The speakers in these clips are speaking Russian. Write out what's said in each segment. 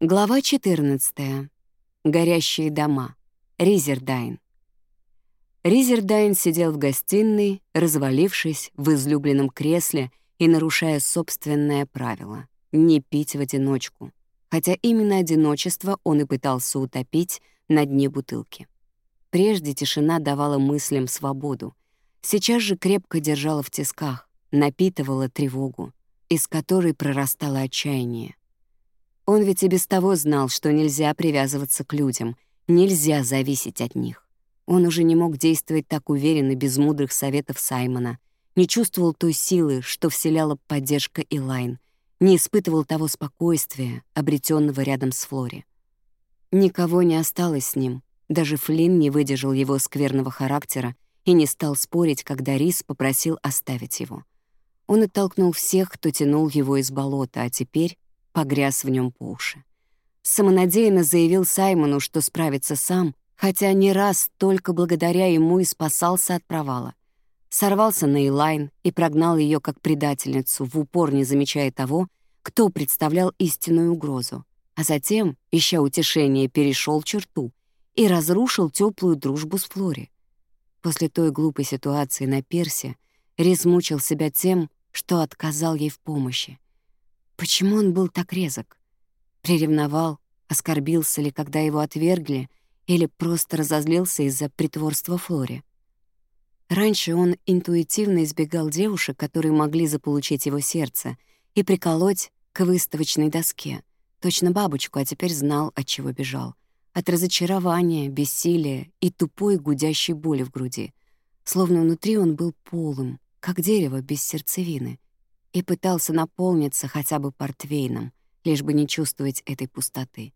Глава 14. Горящие дома. Ризердайн. Ризердайн сидел в гостиной, развалившись в излюбленном кресле и нарушая собственное правило — не пить в одиночку, хотя именно одиночество он и пытался утопить на дне бутылки. Прежде тишина давала мыслям свободу, сейчас же крепко держала в тисках, напитывала тревогу, из которой прорастало отчаяние. Он ведь и без того знал, что нельзя привязываться к людям, нельзя зависеть от них. Он уже не мог действовать так уверенно без мудрых советов Саймона, не чувствовал той силы, что вселяла поддержка Илайн, не испытывал того спокойствия, обретенного рядом с Флори. Никого не осталось с ним, даже Флинн не выдержал его скверного характера и не стал спорить, когда Рис попросил оставить его. Он оттолкнул всех, кто тянул его из болота, а теперь погряз в нем по уши. Самонадеянно заявил Саймону, что справится сам, хотя не раз только благодаря ему и спасался от провала. Сорвался на Элайн и прогнал ее как предательницу, в упор не замечая того, кто представлял истинную угрозу. А затем, ища утешения, перешел черту и разрушил теплую дружбу с Флори. После той глупой ситуации на Персе Рис мучил себя тем, что отказал ей в помощи. Почему он был так резок? Приревновал, оскорбился ли, когда его отвергли, или просто разозлился из-за притворства Флори? Раньше он интуитивно избегал девушек, которые могли заполучить его сердце, и приколоть к выставочной доске. Точно бабочку, а теперь знал, от чего бежал. От разочарования, бессилия и тупой гудящей боли в груди. Словно внутри он был полым, как дерево без сердцевины и пытался наполниться хотя бы портвейном, лишь бы не чувствовать этой пустоты.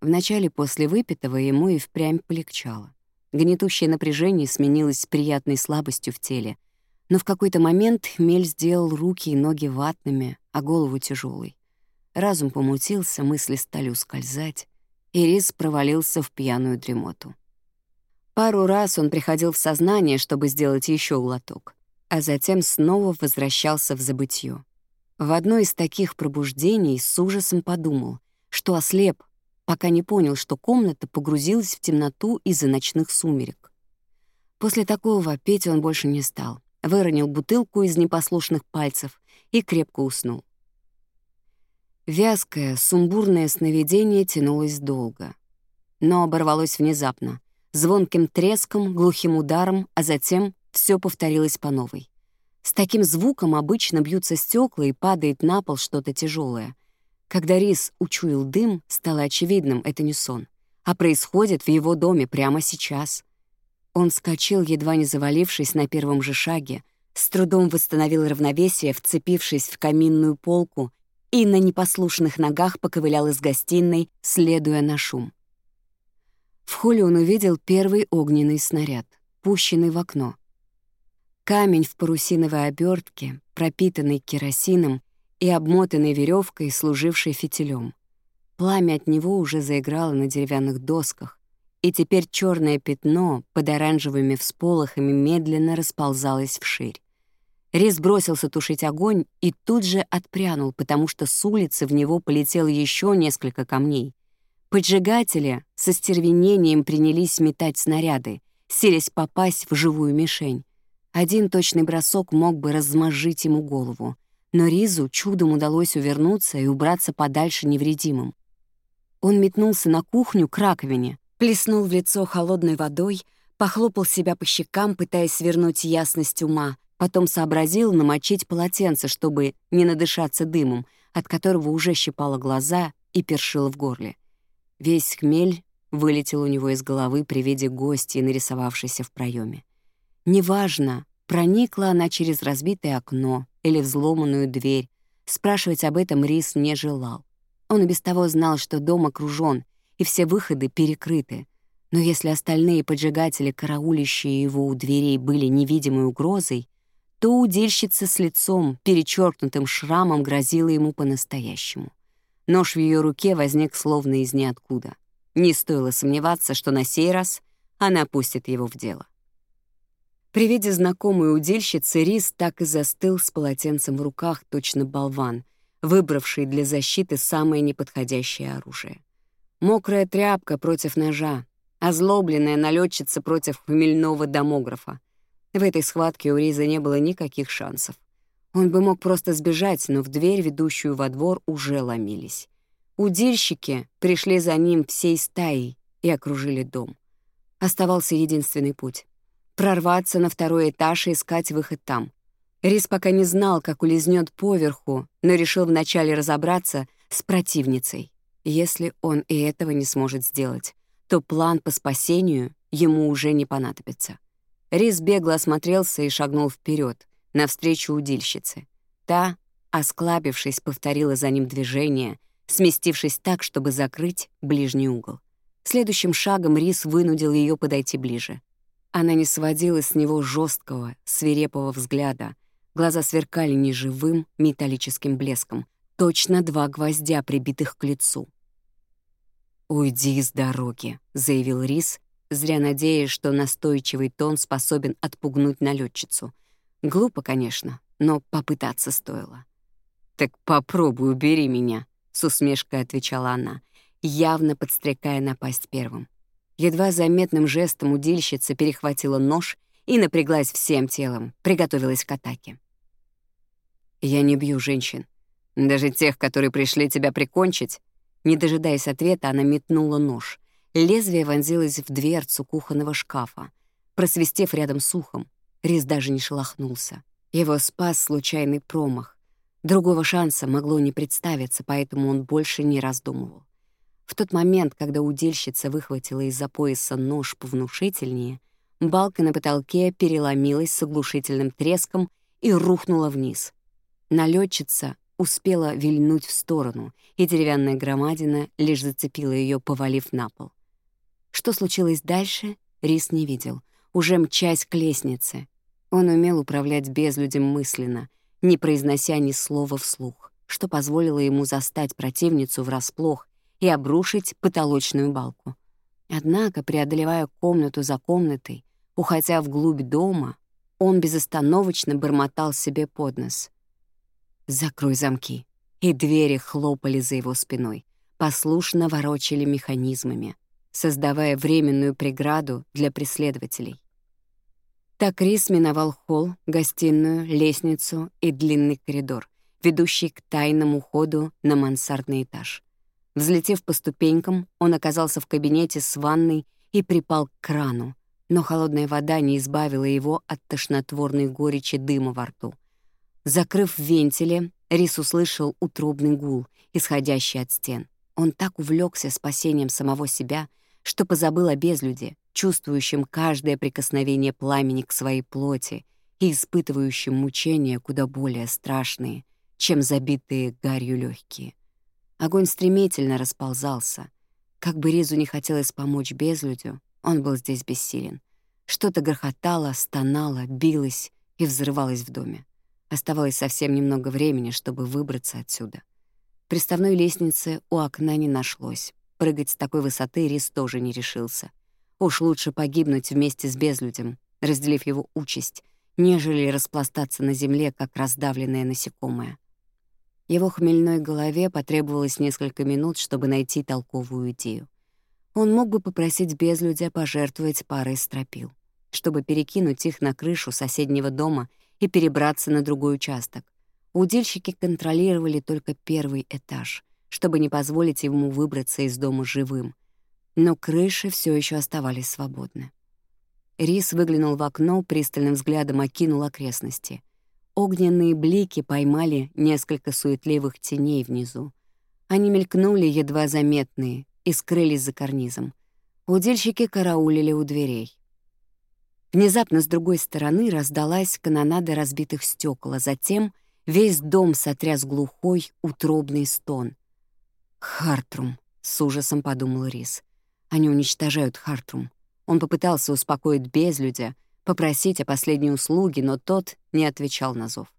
Вначале после выпитого ему и впрямь полегчало. Гнетущее напряжение сменилось приятной слабостью в теле, но в какой-то момент мель сделал руки и ноги ватными, а голову тяжелой. Разум помутился, мысли стали ускользать, и Рис провалился в пьяную дремоту. Пару раз он приходил в сознание, чтобы сделать еще глоток а затем снова возвращался в забытье. В одно из таких пробуждений с ужасом подумал, что ослеп, пока не понял, что комната погрузилась в темноту из-за ночных сумерек. После такого петь он больше не стал, выронил бутылку из непослушных пальцев и крепко уснул. Вязкое, сумбурное сновидение тянулось долго, но оборвалось внезапно, звонким треском, глухим ударом, а затем все повторилось по новой. С таким звуком обычно бьются стекла и падает на пол что-то тяжелое. Когда Рис учуял дым, стало очевидным, это не сон. А происходит в его доме прямо сейчас. Он вскочил, едва не завалившись на первом же шаге, с трудом восстановил равновесие, вцепившись в каминную полку и на непослушных ногах поковылял из гостиной, следуя на шум. В холле он увидел первый огненный снаряд, пущенный в окно — Камень в парусиновой обертке, пропитанный керосином и обмотанный веревкой, служившей фитилем. Пламя от него уже заиграло на деревянных досках, и теперь черное пятно под оранжевыми всполохами медленно расползалось вширь. Рез бросился тушить огонь и тут же отпрянул, потому что с улицы в него полетело еще несколько камней. Поджигатели со стервенением принялись метать снаряды, селись попасть в живую мишень. Один точный бросок мог бы размажить ему голову, но Ризу чудом удалось увернуться и убраться подальше невредимым. Он метнулся на кухню к раковине, плеснул в лицо холодной водой, похлопал себя по щекам, пытаясь вернуть ясность ума, потом сообразил намочить полотенце, чтобы не надышаться дымом, от которого уже щипало глаза и першило в горле. Весь хмель вылетел у него из головы при виде гостя, нарисовавшейся в проеме неважно, проникла она через разбитое окно или взломанную дверь. Спрашивать об этом Рис не желал. Он и без того знал, что дом окружен, и все выходы перекрыты. Но если остальные поджигатели, караулищие его у дверей, были невидимой угрозой, то удильщица с лицом, перечеркнутым шрамом, грозила ему по-настоящему. Нож в ее руке возник словно из ниоткуда. Не стоило сомневаться, что на сей раз она пустит его в дело. При виде знакомой удильщицы Рис так и застыл с полотенцем в руках точно болван, выбравший для защиты самое неподходящее оружие. Мокрая тряпка против ножа, озлобленная налетчица против хмельного домографа. В этой схватке у Риза не было никаких шансов. Он бы мог просто сбежать, но в дверь, ведущую во двор, уже ломились. Удильщики пришли за ним всей стаей и окружили дом. Оставался единственный путь прорваться на второй этаж и искать выход там. Рис пока не знал, как улизнет поверху, но решил вначале разобраться с противницей. Если он и этого не сможет сделать, то план по спасению ему уже не понадобится. Рис бегло осмотрелся и шагнул вперед, навстречу удильщице. Та, осклабившись, повторила за ним движение, сместившись так, чтобы закрыть ближний угол. Следующим шагом Рис вынудил ее подойти ближе. Она не сводила с него жесткого, свирепого взгляда. Глаза сверкали неживым металлическим блеском. Точно два гвоздя, прибитых к лицу. «Уйди с дороги», — заявил Рис, зря надеясь, что настойчивый тон способен отпугнуть налетчицу. Глупо, конечно, но попытаться стоило. «Так попробуй, убери меня», — с усмешкой отвечала она, явно подстрекая напасть первым едва заметным жестом удильщица перехватила нож и напряглась всем телом, приготовилась к атаке. «Я не бью женщин. Даже тех, которые пришли тебя прикончить». Не дожидаясь ответа, она метнула нож. Лезвие вонзилось в дверцу кухонного шкафа, просвистев рядом с ухом. Рис даже не шелохнулся. Его спас случайный промах. Другого шанса могло не представиться, поэтому он больше не раздумывал. В тот момент, когда удильщица выхватила из-за пояса нож повнушительнее, балка на потолке переломилась с оглушительным треском и рухнула вниз. Налетчица успела вильнуть в сторону, и деревянная громадина лишь зацепила ее, повалив на пол. Что случилось дальше, Рис не видел, уже мчась к лестнице. Он умел управлять безлюдем мысленно, не произнося ни слова вслух, что позволило ему застать противницу врасплох и обрушить потолочную балку. Однако, преодолевая комнату за комнатой, уходя вглубь дома, он безостановочно бормотал себе под нос. «Закрой замки». И двери хлопали за его спиной, послушно ворочали механизмами, создавая временную преграду для преследователей. Так Рис миновал холл, гостиную, лестницу и длинный коридор, ведущий к тайному ходу на мансардный этаж — Взлетев по ступенькам, он оказался в кабинете с ванной и припал к крану, но холодная вода не избавила его от тошнотворной горечи дыма во рту. Закрыв вентили, Рис услышал утробный гул, исходящий от стен. Он так увлекся спасением самого себя, что позабыл о безлюде, чувствующем каждое прикосновение пламени к своей плоти и испытывающем мучения куда более страшные, чем забитые гарью легкие. Огонь стремительно расползался. Как бы Ризу не хотелось помочь безлюдю, он был здесь бессилен. Что-то грохотало, стонало, билось и взрывалось в доме. Оставалось совсем немного времени, чтобы выбраться отсюда. Приставной лестницы у окна не нашлось. Прыгать с такой высоты Риз тоже не решился. Уж лучше погибнуть вместе с безлюдем, разделив его участь, нежели распластаться на земле, как раздавленное насекомое. Его хмельной голове потребовалось несколько минут, чтобы найти толковую идею. Он мог бы попросить безлюдя пожертвовать парой стропил, чтобы перекинуть их на крышу соседнего дома и перебраться на другой участок. Удильщики контролировали только первый этаж, чтобы не позволить ему выбраться из дома живым. Но крыши все еще оставались свободны. Рис выглянул в окно, пристальным взглядом окинул окрестности — Огненные блики поймали несколько суетливых теней внизу. Они мелькнули, едва заметные, и скрылись за карнизом. Удельщики караулили у дверей. Внезапно с другой стороны раздалась канонада разбитых стекол, а затем весь дом сотряс глухой, утробный стон. «Хартрум», — с ужасом подумал Рис. «Они уничтожают Хартрум». Он попытался успокоить безлюдя, попросить о последней услуге, но тот не отвечал на зов.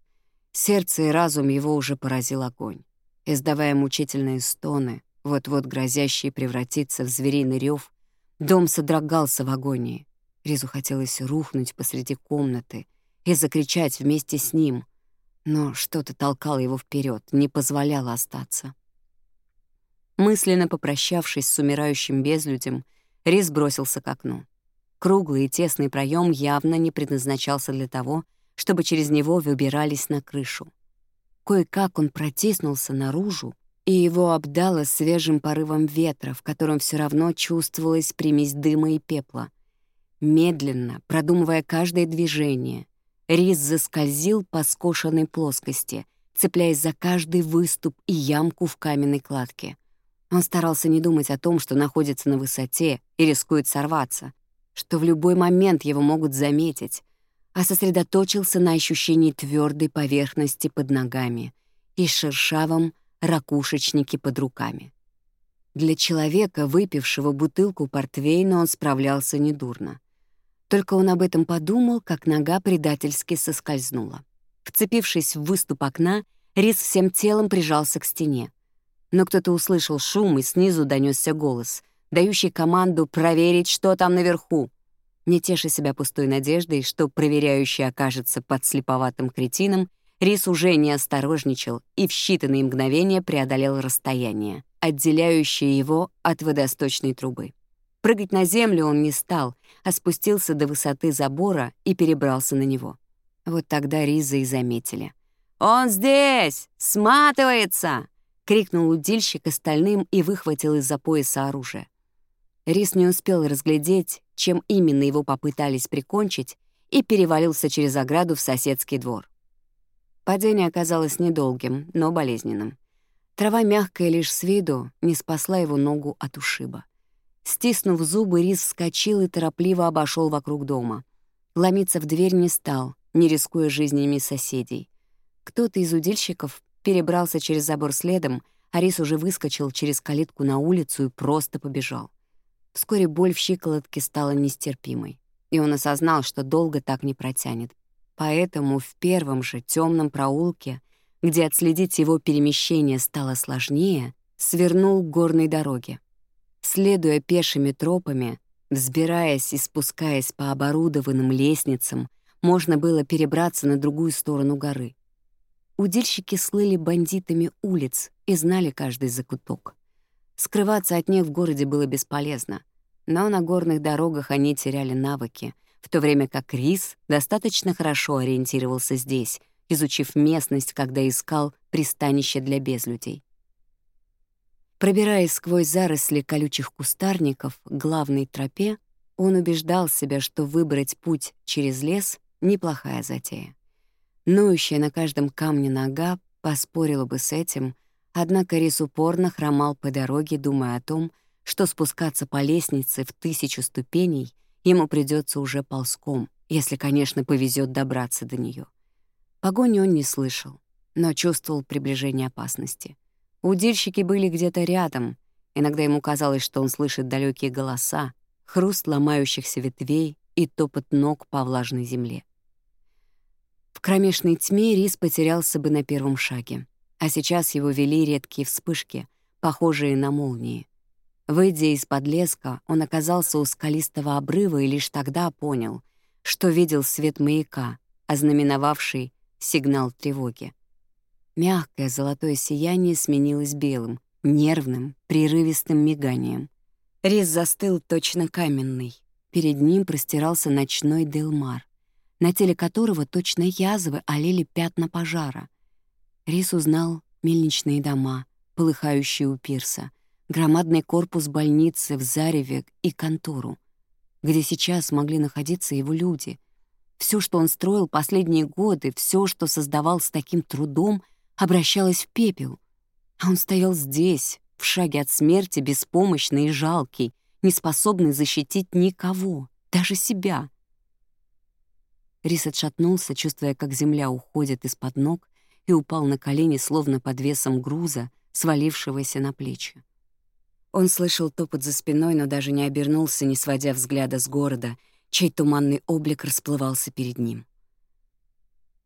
Сердце и разум его уже поразил огонь. Издавая мучительные стоны, вот-вот грозящие превратиться в звериный рев, дом содрогался в агонии. Ризу хотелось рухнуть посреди комнаты и закричать вместе с ним, но что-то толкало его вперед, не позволяло остаться. Мысленно попрощавшись с умирающим безлюдем, Риз бросился к окну. Круглый и тесный проем явно не предназначался для того, чтобы через него выбирались на крышу. Кое-как он протиснулся наружу, и его обдало свежим порывом ветра, в котором все равно чувствовалась примесь дыма и пепла. Медленно, продумывая каждое движение, Рис заскользил по скошенной плоскости, цепляясь за каждый выступ и ямку в каменной кладке. Он старался не думать о том, что находится на высоте и рискует сорваться, что в любой момент его могут заметить, а сосредоточился на ощущении твердой поверхности под ногами и шершавом ракушечнике под руками. Для человека, выпившего бутылку портвейна, он справлялся недурно. Только он об этом подумал, как нога предательски соскользнула. Вцепившись в выступ окна, Рис всем телом прижался к стене. Но кто-то услышал шум, и снизу донесся голос — дающий команду проверить, что там наверху. Не теша себя пустой надеждой, что проверяющий окажется под слеповатым кретином, Рис уже не осторожничал и в считанные мгновения преодолел расстояние, отделяющее его от водосточной трубы. Прыгать на землю он не стал, а спустился до высоты забора и перебрался на него. Вот тогда Риза и заметили. «Он здесь! Сматывается!» — крикнул удильщик остальным и выхватил из-за пояса оружие. Рис не успел разглядеть, чем именно его попытались прикончить, и перевалился через ограду в соседский двор. Падение оказалось недолгим, но болезненным. Трава мягкая лишь с виду не спасла его ногу от ушиба. Стиснув зубы, Рис вскочил и торопливо обошел вокруг дома. Ломиться в дверь не стал, не рискуя жизнями соседей. Кто-то из удильщиков перебрался через забор следом, а Рис уже выскочил через калитку на улицу и просто побежал. Вскоре боль в щиколотке стала нестерпимой, и он осознал, что долго так не протянет. Поэтому в первом же темном проулке, где отследить его перемещение стало сложнее, свернул к горной дороге. Следуя пешими тропами, взбираясь и спускаясь по оборудованным лестницам, можно было перебраться на другую сторону горы. Удильщики слыли бандитами улиц и знали каждый закуток. Скрываться от них в городе было бесполезно, но на горных дорогах они теряли навыки, в то время как Рис достаточно хорошо ориентировался здесь, изучив местность, когда искал пристанище для безлюдей. Пробираясь сквозь заросли колючих кустарников к главной тропе, он убеждал себя, что выбрать путь через лес — неплохая затея. Ноющая на каждом камне нога поспорила бы с этим — Однако Рис упорно хромал по дороге, думая о том, что спускаться по лестнице в тысячу ступеней ему придется уже ползком, если, конечно, повезет добраться до нее. Погони он не слышал, но чувствовал приближение опасности. Удильщики были где-то рядом. Иногда ему казалось, что он слышит далекие голоса, хруст ломающихся ветвей и топот ног по влажной земле. В кромешной тьме Рис потерялся бы на первом шаге а сейчас его вели редкие вспышки, похожие на молнии. Выйдя из-под леска, он оказался у скалистого обрыва и лишь тогда понял, что видел свет маяка, ознаменовавший сигнал тревоги. Мягкое золотое сияние сменилось белым, нервным, прерывистым миганием. Рис застыл точно каменный. Перед ним простирался ночной Делмар, на теле которого точно язвы олели пятна пожара — Рис узнал мельничные дома, полыхающие у пирса, громадный корпус больницы в Зареве и контору, где сейчас могли находиться его люди. Все, что он строил последние годы, все, что создавал с таким трудом, обращалось в пепел. А он стоял здесь, в шаге от смерти, беспомощный и жалкий, не способный защитить никого, даже себя. Рис отшатнулся, чувствуя, как земля уходит из-под ног, и упал на колени, словно под весом груза, свалившегося на плечи. Он слышал топот за спиной, но даже не обернулся, не сводя взгляда с города, чей туманный облик расплывался перед ним.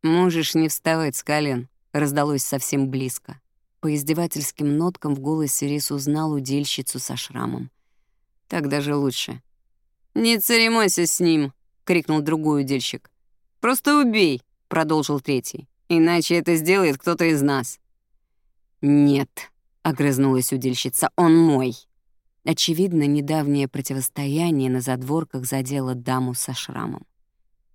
«Можешь не вставать с колен», — раздалось совсем близко. По издевательским ноткам в голосе Рис узнал удельщицу со шрамом. «Так даже лучше». «Не церемонься с ним», — крикнул другой удельщик. «Просто убей», — продолжил третий. Иначе это сделает кто-то из нас. Нет, огрызнулась удильщица, он мой. Очевидно, недавнее противостояние на задворках задело даму со шрамом.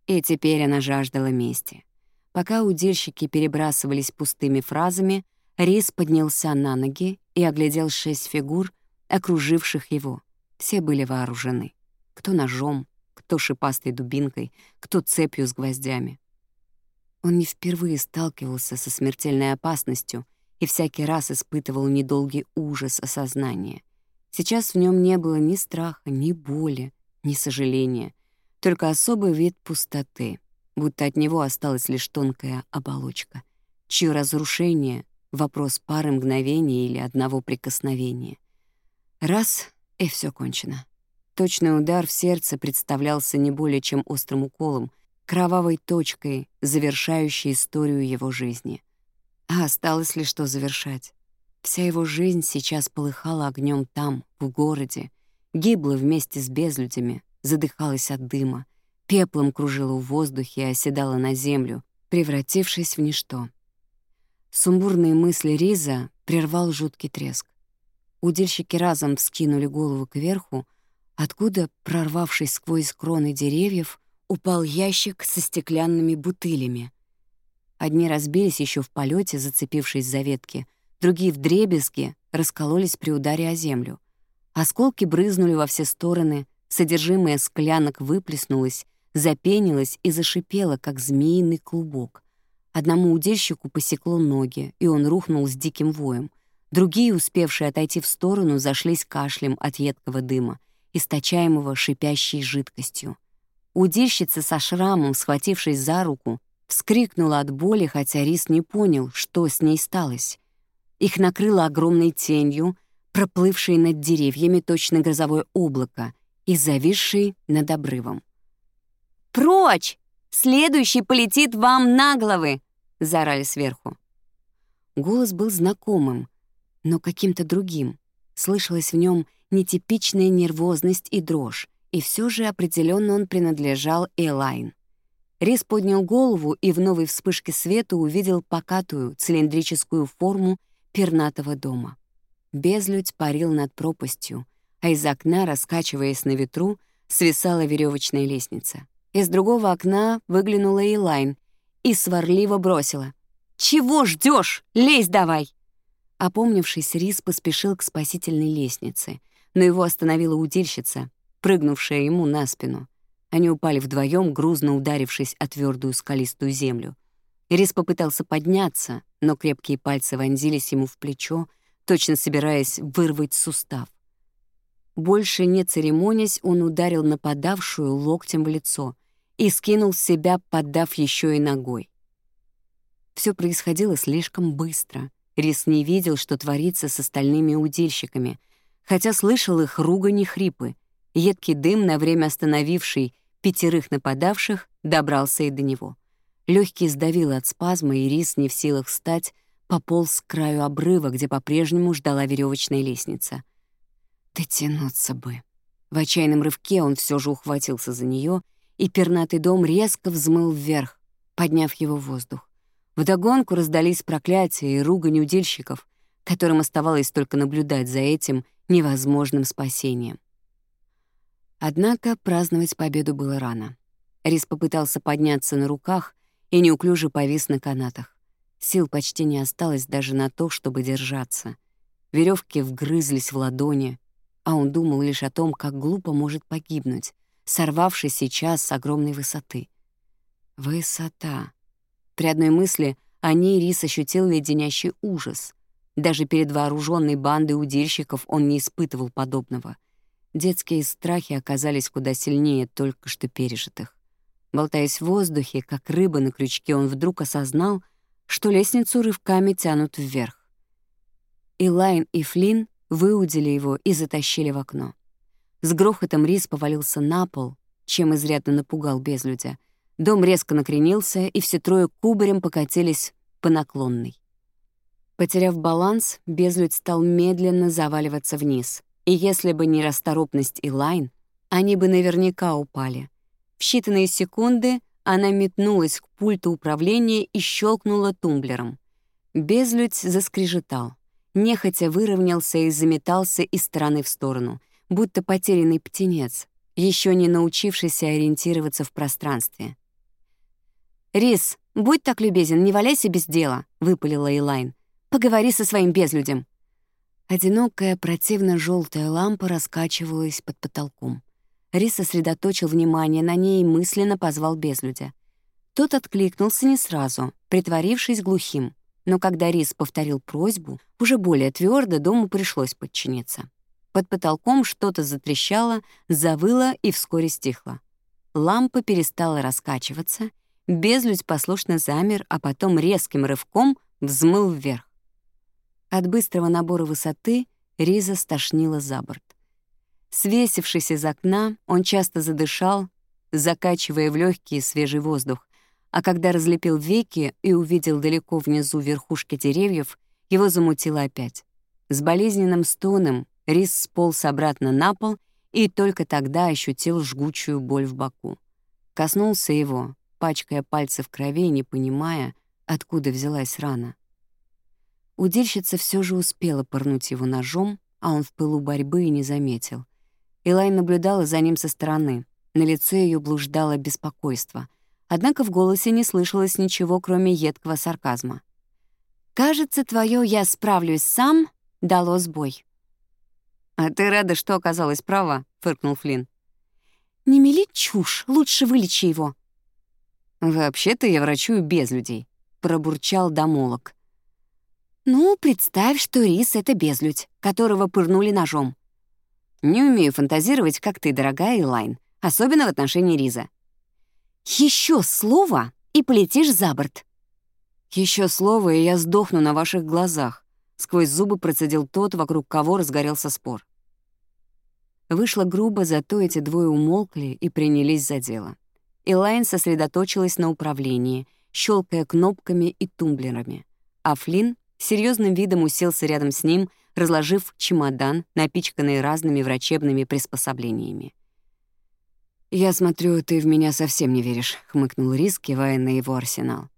И теперь она жаждала мести. Пока удильщики перебрасывались пустыми фразами, Рис поднялся на ноги и оглядел шесть фигур, окруживших его. Все были вооружены. Кто ножом, кто шипастой дубинкой, кто цепью с гвоздями. Он не впервые сталкивался со смертельной опасностью и всякий раз испытывал недолгий ужас осознания. Сейчас в нем не было ни страха, ни боли, ни сожаления, только особый вид пустоты, будто от него осталась лишь тонкая оболочка, чье разрушение — вопрос пары мгновений или одного прикосновения. Раз — и все кончено. Точный удар в сердце представлялся не более чем острым уколом — кровавой точкой, завершающей историю его жизни. А осталось ли что завершать? Вся его жизнь сейчас полыхала огнем там, в городе, гибла вместе с безлюдями, задыхалась от дыма, пеплом кружила в воздухе и оседала на землю, превратившись в ничто. Сумбурные мысли Риза прервал жуткий треск. Удильщики разом вскинули голову кверху, откуда, прорвавшись сквозь кроны деревьев, упал ящик со стеклянными бутылями. Одни разбились еще в полете, зацепившись за ветки, другие в дребезги раскололись при ударе о землю. Осколки брызнули во все стороны, содержимое склянок выплеснулось, запенилось и зашипело, как змеиный клубок. Одному удильщику посекло ноги, и он рухнул с диким воем. Другие, успевшие отойти в сторону, зашлись кашлем от едкого дыма, источаемого шипящей жидкостью. Удильщица со шрамом, схватившись за руку, вскрикнула от боли, хотя Рис не понял, что с ней сталось. Их накрыло огромной тенью, проплывшей над деревьями точно грозовое облако и зависшей над обрывом. «Прочь! Следующий полетит вам на головы!» — заорали сверху. Голос был знакомым, но каким-то другим. Слышалась в нем нетипичная нервозность и дрожь, и все же определенно он принадлежал Элайн. Рис поднял голову и в новой вспышке света увидел покатую цилиндрическую форму пернатого дома. Безлюдь парил над пропастью, а из окна, раскачиваясь на ветру, свисала веревочная лестница. Из другого окна выглянула Элайн и сварливо бросила. «Чего ждешь? Лезь давай!» Опомнившись, Рис поспешил к спасительной лестнице, но его остановила удильщица, прыгнувшая ему на спину. Они упали вдвоем, грузно ударившись о твердую скалистую землю. Рис попытался подняться, но крепкие пальцы вонзились ему в плечо, точно собираясь вырвать сустав. Больше не церемонясь, он ударил нападавшую локтем в лицо и скинул себя, поддав еще и ногой. Все происходило слишком быстро. Рис не видел, что творится с остальными удильщиками, хотя слышал их ругань и хрипы. Едкий дым, на время остановивший пятерых нападавших, добрался и до него. Лёгкий сдавил от спазма, и рис, не в силах встать, пополз к краю обрыва, где по-прежнему ждала верёвочная лестница. «Дотянуться бы!» В отчаянном рывке он всё же ухватился за неё и пернатый дом резко взмыл вверх, подняв его в воздух. Вдогонку раздались проклятия и ругань удильщиков, которым оставалось только наблюдать за этим невозможным спасением. Однако праздновать победу было рано. Рис попытался подняться на руках и неуклюже повис на канатах. Сил почти не осталось даже на то, чтобы держаться. Веревки вгрызлись в ладони, а он думал лишь о том, как глупо может погибнуть, сорвавшись сейчас с огромной высоты. Высота. При одной мысли о ней Рис ощутил леденящий ужас. Даже перед вооруженной бандой удильщиков он не испытывал подобного. Детские страхи оказались куда сильнее только что пережитых. Болтаясь в воздухе, как рыба на крючке, он вдруг осознал, что лестницу рывками тянут вверх. Илайн и Флинн выудили его и затащили в окно. С грохотом рис повалился на пол, чем изрядно напугал безлюдя. Дом резко накренился, и все трое кубарем покатились по наклонной. Потеряв баланс, безлюдь стал медленно заваливаться вниз — и если бы не расторопность Илайн, они бы наверняка упали. В считанные секунды она метнулась к пульту управления и щелкнула тумблером. Безлюдь заскрежетал. Нехотя выровнялся и заметался из стороны в сторону, будто потерянный птенец, еще не научившийся ориентироваться в пространстве. «Рис, будь так любезен, не валяйся без дела», — выпалила Элайн. «Поговори со своим безлюдем». Одинокая противно-желтая лампа раскачивалась под потолком. Рис сосредоточил внимание на ней и мысленно позвал безлюдя. Тот откликнулся не сразу, притворившись глухим. Но когда Рис повторил просьбу, уже более твердо дому пришлось подчиниться. Под потолком что-то затрещало, завыло и вскоре стихло. Лампа перестала раскачиваться, безлюдь послушно замер, а потом резким рывком взмыл вверх. От быстрого набора высоты Риза стошнила за борт. Свесившись из окна, он часто задышал, закачивая в легкие свежий воздух, а когда разлепил веки и увидел далеко внизу верхушки деревьев, его замутило опять. С болезненным стоном Риз сполз обратно на пол и только тогда ощутил жгучую боль в боку. Коснулся его, пачкая пальцы в крови, не понимая, откуда взялась рана. Удильщица все же успела пырнуть его ножом, а он в пылу борьбы и не заметил. Элай наблюдала за ним со стороны. На лице ее блуждало беспокойство. Однако в голосе не слышалось ничего, кроме едкого сарказма. «Кажется, твое «я справлюсь сам» дало сбой». «А ты рада, что оказалась права?» — фыркнул Флинн. «Не мели чушь, лучше вылечи его». «Вообще-то я врачую без людей», — пробурчал домолок. Ну, представь, что рис — это безлюдь, которого пырнули ножом. Не умею фантазировать, как ты, дорогая Элайн, особенно в отношении риса. Еще слово, и полетишь за борт. Еще слово, и я сдохну на ваших глазах. Сквозь зубы процедил тот, вокруг кого разгорелся спор. Вышло грубо, зато эти двое умолкли и принялись за дело. Элайн сосредоточилась на управлении, щелкая кнопками и тумблерами, а Флинн серьезным видом уселся рядом с ним, разложив чемодан, напичканный разными врачебными приспособлениями. «Я смотрю, ты в меня совсем не веришь», — хмыкнул Рис, кивая на его арсенал.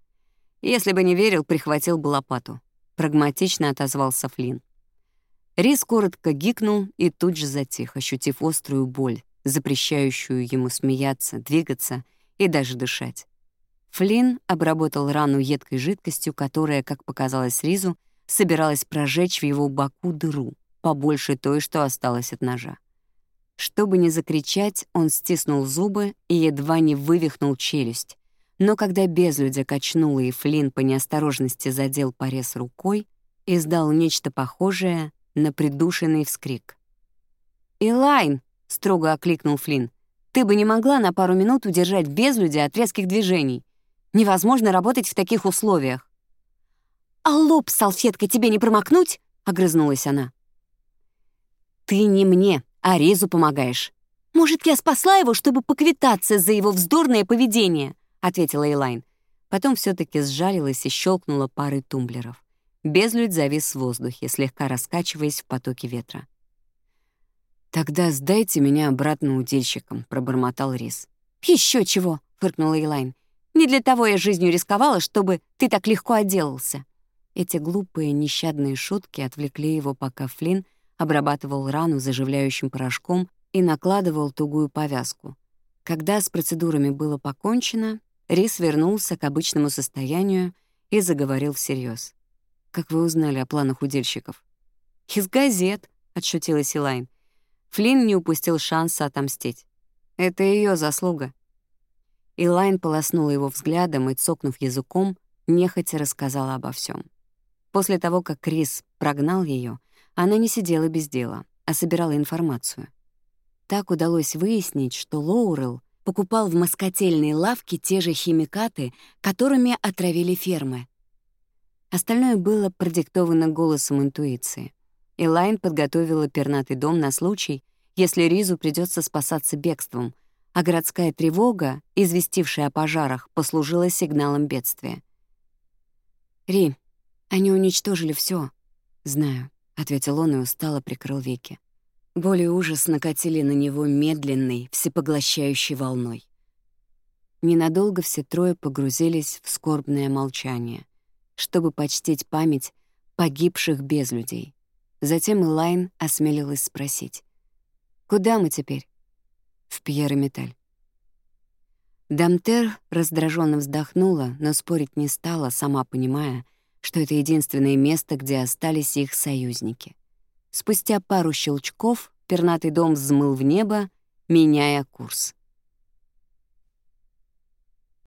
«Если бы не верил, прихватил бы лопату», — прагматично отозвался Флинн. Рис коротко гикнул и тут же затих, ощутив острую боль, запрещающую ему смеяться, двигаться и даже дышать. Флинн обработал рану едкой жидкостью, которая, как показалось Ризу, собиралась прожечь в его боку дыру, побольше той, что осталось от ножа. Чтобы не закричать, он стиснул зубы и едва не вывихнул челюсть. Но когда безлюдя качнула и Флинн по неосторожности задел порез рукой, издал нечто похожее на придушенный вскрик. «Элайн!» — строго окликнул Флинн. «Ты бы не могла на пару минут удержать безлюдя от резких движений!» Невозможно работать в таких условиях. «А лоб салфеткой тебе не промокнуть?» — огрызнулась она. «Ты не мне, а Резу помогаешь. Может, я спасла его, чтобы поквитаться за его вздорное поведение?» — ответила Элайн. Потом все таки сжалилась и щелкнула парой тумблеров. Безлюдь завис в воздухе, слегка раскачиваясь в потоке ветра. «Тогда сдайте меня обратно удильщикам», — пробормотал Рис. «Еще чего!» — фыркнула Элайн. Не для того я жизнью рисковала, чтобы ты так легко отделался». Эти глупые, нещадные шутки отвлекли его, пока Флинн обрабатывал рану заживляющим порошком и накладывал тугую повязку. Когда с процедурами было покончено, Рис вернулся к обычному состоянию и заговорил всерьез. «Как вы узнали о планах удильщиков?» «Из газет», — отшутилась Элайн. Флинн не упустил шанса отомстить. «Это ее заслуга. Илайн полоснула его взглядом и, цокнув языком, нехотя рассказала обо всем. После того, как Крис прогнал ее, она не сидела без дела, а собирала информацию. Так удалось выяснить, что Лоурел покупал в москотельной лавке те же химикаты, которыми отравили фермы. Остальное было продиктовано голосом интуиции. Элайн подготовила пернатый дом на случай, если Ризу придется спасаться бегством — а городская тревога, известившая о пожарах, послужила сигналом бедствия. «Ри, они уничтожили все. «Знаю», — ответил он и устало прикрыл веки. Боль и ужас накатили на него медленной, всепоглощающей волной. Ненадолго все трое погрузились в скорбное молчание, чтобы почтить память погибших без людей. Затем Элайн осмелилась спросить. «Куда мы теперь?» в вперед металь. Дамтер раздраженно вздохнула, но спорить не стала, сама понимая, что это единственное место, где остались их союзники. Спустя пару щелчков пернатый дом взмыл в небо, меняя курс.